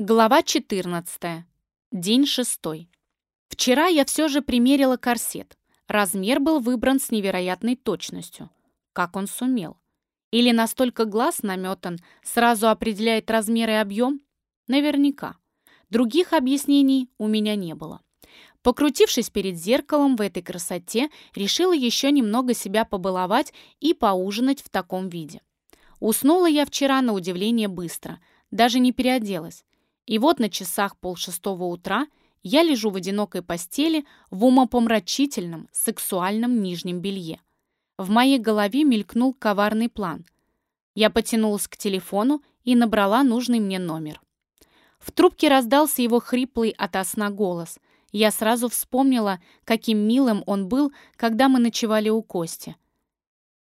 Глава 14. День шестой. Вчера я все же примерила корсет. Размер был выбран с невероятной точностью. Как он сумел? Или настолько глаз наметан, сразу определяет размер и объем? Наверняка. Других объяснений у меня не было. Покрутившись перед зеркалом в этой красоте, решила еще немного себя побаловать и поужинать в таком виде. Уснула я вчера на удивление быстро, даже не переоделась. И вот на часах полшестого утра я лежу в одинокой постели в умопомрачительном сексуальном нижнем белье. В моей голове мелькнул коварный план. Я потянулась к телефону и набрала нужный мне номер. В трубке раздался его хриплый ото голос. Я сразу вспомнила, каким милым он был, когда мы ночевали у Кости.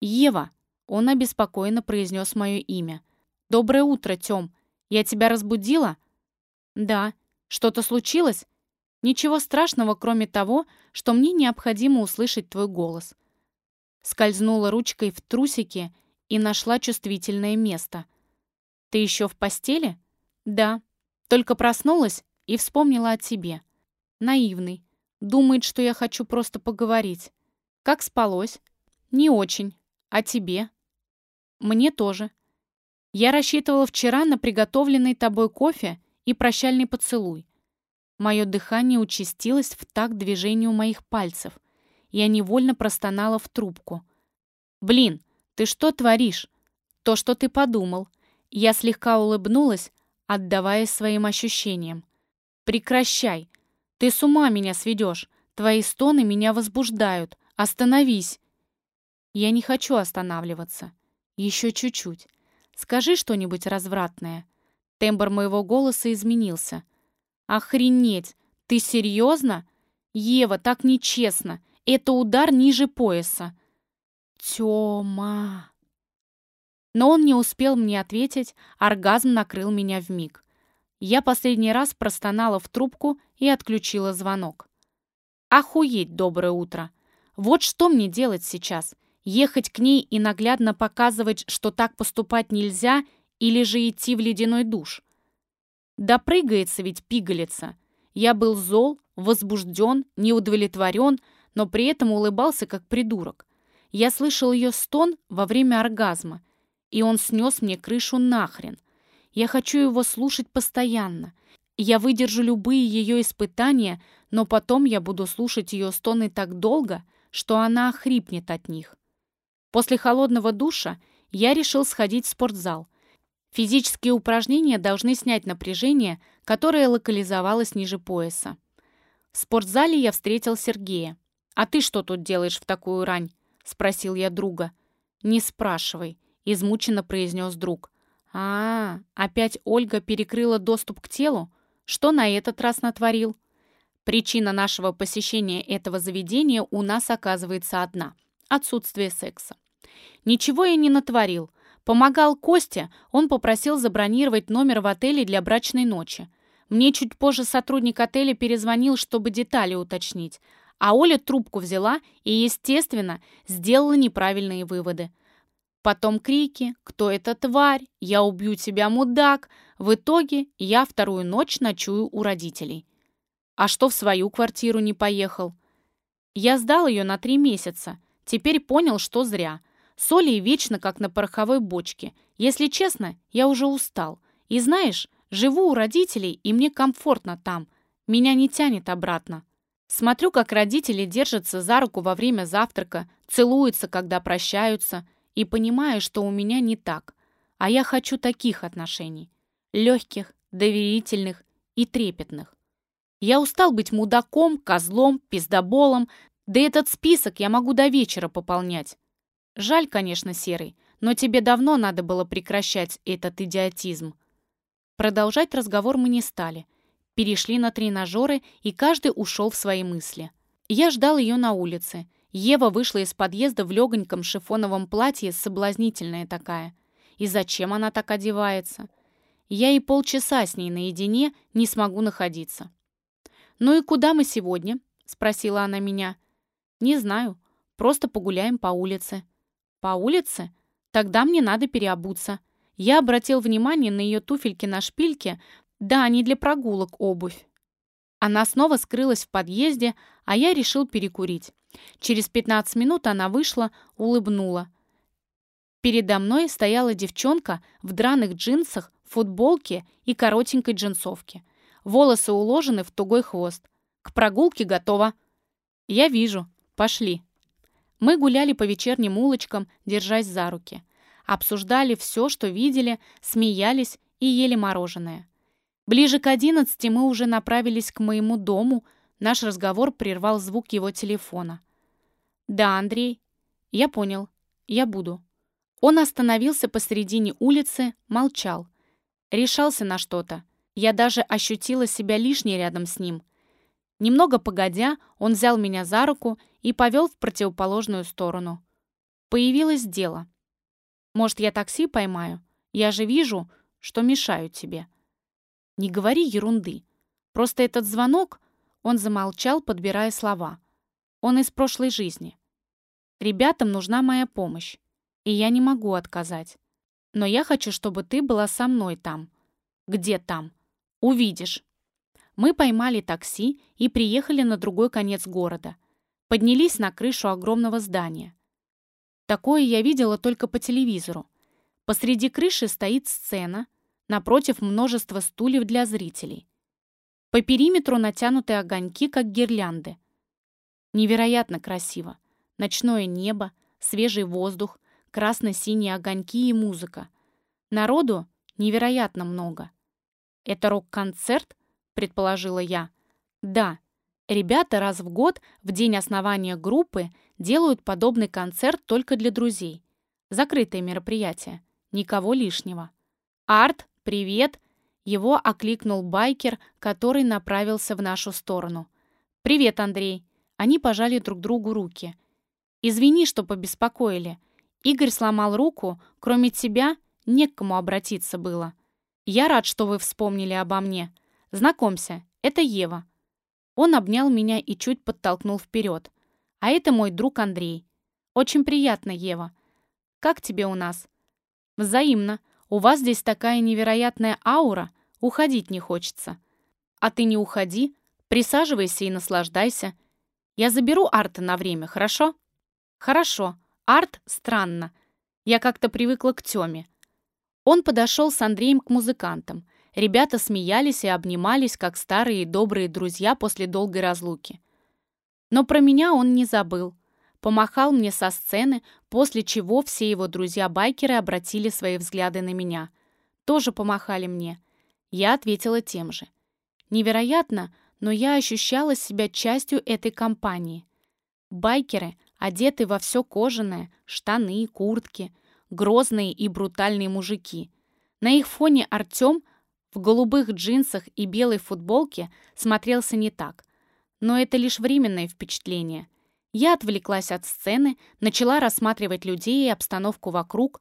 «Ева!» — он обеспокоенно произнес мое имя. «Доброе утро, Тём! Я тебя разбудила?» «Да. Что-то случилось?» «Ничего страшного, кроме того, что мне необходимо услышать твой голос». Скользнула ручкой в трусики и нашла чувствительное место. «Ты еще в постели?» «Да. Только проснулась и вспомнила о тебе. Наивный. Думает, что я хочу просто поговорить. Как спалось?» «Не очень. А тебе?» «Мне тоже. Я рассчитывала вчера на приготовленный тобой кофе и прощальный поцелуй. Мое дыхание участилось в такт движению моих пальцев. Я невольно простонала в трубку. «Блин, ты что творишь?» «То, что ты подумал». Я слегка улыбнулась, отдаваясь своим ощущениям. «Прекращай! Ты с ума меня сведешь! Твои стоны меня возбуждают! Остановись!» «Я не хочу останавливаться. Еще чуть-чуть. Скажи что-нибудь развратное. Тембр моего голоса изменился. «Охренеть! Ты серьезно? Ева, так нечестно! Это удар ниже пояса!» «Тёма!» Но он не успел мне ответить, оргазм накрыл меня в миг. Я последний раз простонала в трубку и отключила звонок. «Охуеть, доброе утро! Вот что мне делать сейчас? Ехать к ней и наглядно показывать, что так поступать нельзя — или же идти в ледяной душ? Допрыгается ведь пигалица. Я был зол, возбужден, неудовлетворен, но при этом улыбался как придурок. Я слышал ее стон во время оргазма, и он снес мне крышу нахрен. Я хочу его слушать постоянно. Я выдержу любые ее испытания, но потом я буду слушать ее стоны так долго, что она охрипнет от них. После холодного душа я решил сходить в спортзал – Физические упражнения должны снять напряжение, которое локализовалось ниже пояса. В спортзале я встретил Сергея. «А ты что тут делаешь в такую рань?» — спросил я друга. «Не спрашивай», — измученно произнес друг. а, -а опять Ольга перекрыла доступ к телу? Что на этот раз натворил?» Причина нашего посещения этого заведения у нас оказывается одна – отсутствие секса. Ничего я не натворил, Помогал Костя, он попросил забронировать номер в отеле для брачной ночи. Мне чуть позже сотрудник отеля перезвонил, чтобы детали уточнить. А Оля трубку взяла и, естественно, сделала неправильные выводы. Потом крики «Кто эта тварь? Я убью тебя, мудак!» В итоге я вторую ночь ночую у родителей. А что в свою квартиру не поехал? Я сдал ее на три месяца. Теперь понял, что зря. Соли вечно как на пороховой бочке. Если честно, я уже устал. И знаешь, живу у родителей, и мне комфортно там. Меня не тянет обратно. Смотрю, как родители держатся за руку во время завтрака, целуются, когда прощаются, и понимаю, что у меня не так. А я хочу таких отношений. Легких, доверительных и трепетных. Я устал быть мудаком, козлом, пиздоболом, да этот список я могу до вечера пополнять. Жаль, конечно, Серый, но тебе давно надо было прекращать этот идиотизм. Продолжать разговор мы не стали. Перешли на тренажеры, и каждый ушел в свои мысли. Я ждал ее на улице. Ева вышла из подъезда в легоньком шифоновом платье, соблазнительная такая. И зачем она так одевается? Я и полчаса с ней наедине не смогу находиться. «Ну и куда мы сегодня?» — спросила она меня. «Не знаю. Просто погуляем по улице. По улице? Тогда мне надо переобуться. Я обратил внимание на ее туфельки на шпильке, Да, не для прогулок обувь. Она снова скрылась в подъезде, а я решил перекурить. Через 15 минут она вышла, улыбнула. Передо мной стояла девчонка в драных джинсах, футболке и коротенькой джинсовке. Волосы уложены в тугой хвост. К прогулке готова. Я вижу. Пошли. Мы гуляли по вечерним улочкам, держась за руки. Обсуждали все, что видели, смеялись и ели мороженое. Ближе к одиннадцати мы уже направились к моему дому. Наш разговор прервал звук его телефона. «Да, Андрей. Я понял. Я буду». Он остановился посредине улицы, молчал. Решался на что-то. Я даже ощутила себя лишней рядом с ним. Немного погодя, он взял меня за руку и повел в противоположную сторону. Появилось дело. Может, я такси поймаю? Я же вижу, что мешаю тебе. Не говори ерунды. Просто этот звонок... Он замолчал, подбирая слова. Он из прошлой жизни. Ребятам нужна моя помощь, и я не могу отказать. Но я хочу, чтобы ты была со мной там. Где там? Увидишь. Мы поймали такси и приехали на другой конец города. Поднялись на крышу огромного здания. Такое я видела только по телевизору. Посреди крыши стоит сцена, напротив множество стульев для зрителей. По периметру натянуты огоньки, как гирлянды. Невероятно красиво. Ночное небо, свежий воздух, красно-синие огоньки и музыка. Народу невероятно много. «Это рок-концерт?» — предположила я. «Да. Ребята раз в год, в день основания группы, делают подобный концерт только для друзей. Закрытое мероприятие. Никого лишнего. «Арт, привет!» Его окликнул байкер, который направился в нашу сторону. «Привет, Андрей!» Они пожали друг другу руки. «Извини, что побеспокоили. Игорь сломал руку, кроме тебя не к кому обратиться было. Я рад, что вы вспомнили обо мне. Знакомься, это Ева». Он обнял меня и чуть подтолкнул вперед. «А это мой друг Андрей. Очень приятно, Ева. Как тебе у нас?» «Взаимно. У вас здесь такая невероятная аура, уходить не хочется». «А ты не уходи, присаживайся и наслаждайся. Я заберу Арта на время, хорошо?» «Хорошо. Арт странно. Я как-то привыкла к Тёме. Он подошел с Андреем к музыкантам. Ребята смеялись и обнимались, как старые и добрые друзья после долгой разлуки. Но про меня он не забыл. Помахал мне со сцены, после чего все его друзья-байкеры обратили свои взгляды на меня. Тоже помахали мне. Я ответила тем же. Невероятно, но я ощущала себя частью этой компании. Байкеры, одеты во все кожаное, штаны, куртки — грозные и брутальные мужики. На их фоне Артем в голубых джинсах и белой футболке смотрелся не так. Но это лишь временное впечатление. Я отвлеклась от сцены, начала рассматривать людей и обстановку вокруг.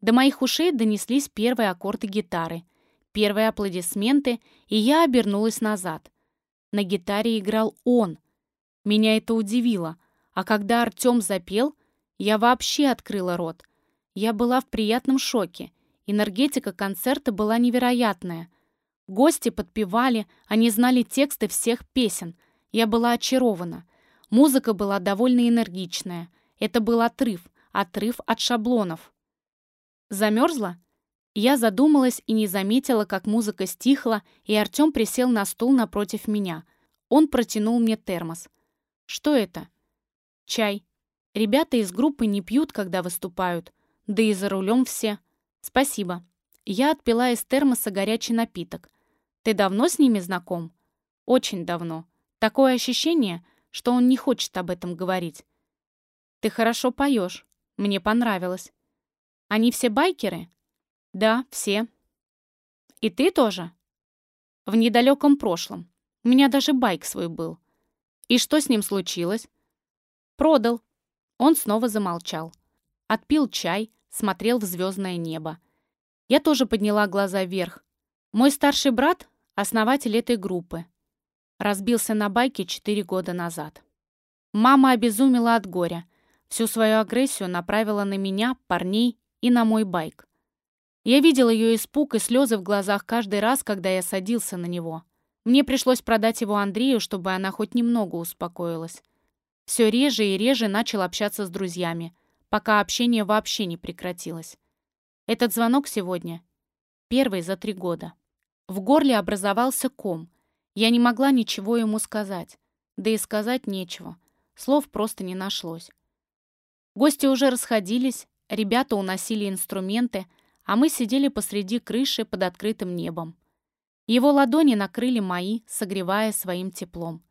До моих ушей донеслись первые аккорды гитары, первые аплодисменты, и я обернулась назад. На гитаре играл он. Меня это удивило, а когда Артем запел, я вообще открыла рот. Я была в приятном шоке. Энергетика концерта была невероятная. Гости подпевали, они знали тексты всех песен. Я была очарована. Музыка была довольно энергичная. Это был отрыв, отрыв от шаблонов. Замерзла? Я задумалась и не заметила, как музыка стихла, и Артем присел на стул напротив меня. Он протянул мне термос. Что это? Чай. Ребята из группы не пьют, когда выступают. Да и за рулем все. Спасибо. Я отпила из термоса горячий напиток. Ты давно с ними знаком? Очень давно. Такое ощущение, что он не хочет об этом говорить. Ты хорошо поешь. Мне понравилось. Они все байкеры? Да, все. И ты тоже? В недалеком прошлом. У меня даже байк свой был. И что с ним случилось? Продал. Он снова замолчал. Отпил чай, смотрел в звездное небо. Я тоже подняла глаза вверх. Мой старший брат — основатель этой группы. Разбился на байке четыре года назад. Мама обезумела от горя. Всю свою агрессию направила на меня, парней и на мой байк. Я видел ее испуг и слезы в глазах каждый раз, когда я садился на него. Мне пришлось продать его Андрею, чтобы она хоть немного успокоилась. Все реже и реже начал общаться с друзьями, пока общение вообще не прекратилось. Этот звонок сегодня — первый за три года. В горле образовался ком. Я не могла ничего ему сказать. Да и сказать нечего. Слов просто не нашлось. Гости уже расходились, ребята уносили инструменты, а мы сидели посреди крыши под открытым небом. Его ладони накрыли мои, согревая своим теплом.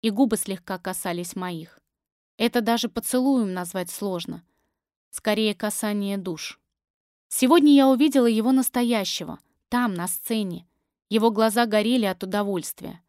И губы слегка касались моих. Это даже поцелуем назвать сложно. Скорее, касание душ. Сегодня я увидела его настоящего, там, на сцене. Его глаза горели от удовольствия.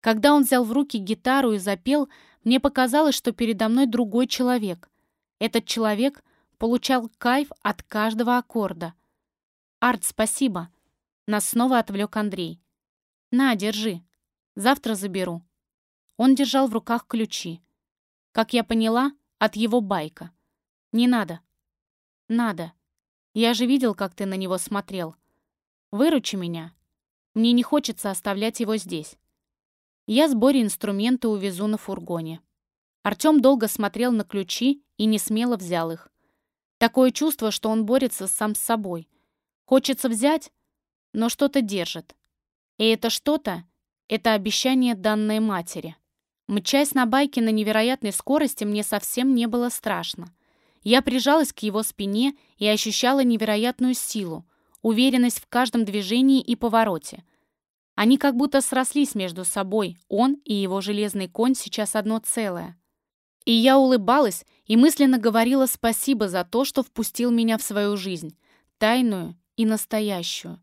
Когда он взял в руки гитару и запел, мне показалось, что передо мной другой человек. Этот человек получал кайф от каждого аккорда. «Арт, спасибо!» Нас снова отвлек Андрей. «На, держи. Завтра заберу». Он держал в руках ключи. Как я поняла, от его байка. «Не надо». «Надо. Я же видел, как ты на него смотрел. Выручи меня. Мне не хочется оставлять его здесь. Я сборе инструменты увезу на фургоне». Артём долго смотрел на ключи и не смело взял их. Такое чувство, что он борется сам с собой. Хочется взять, но что-то держит. И это что-то — это обещание данной матери. Мчась на байке на невероятной скорости мне совсем не было страшно. Я прижалась к его спине и ощущала невероятную силу, уверенность в каждом движении и повороте. Они как будто срослись между собой, он и его железный конь сейчас одно целое. И я улыбалась и мысленно говорила спасибо за то, что впустил меня в свою жизнь, тайную и настоящую.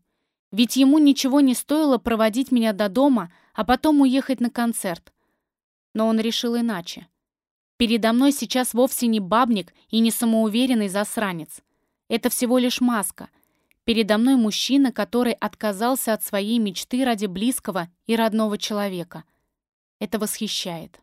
Ведь ему ничего не стоило проводить меня до дома, а потом уехать на концерт. Но он решил иначе. Передо мной сейчас вовсе не бабник и не самоуверенный засранец. Это всего лишь маска. Передо мной мужчина, который отказался от своей мечты ради близкого и родного человека. Это восхищает.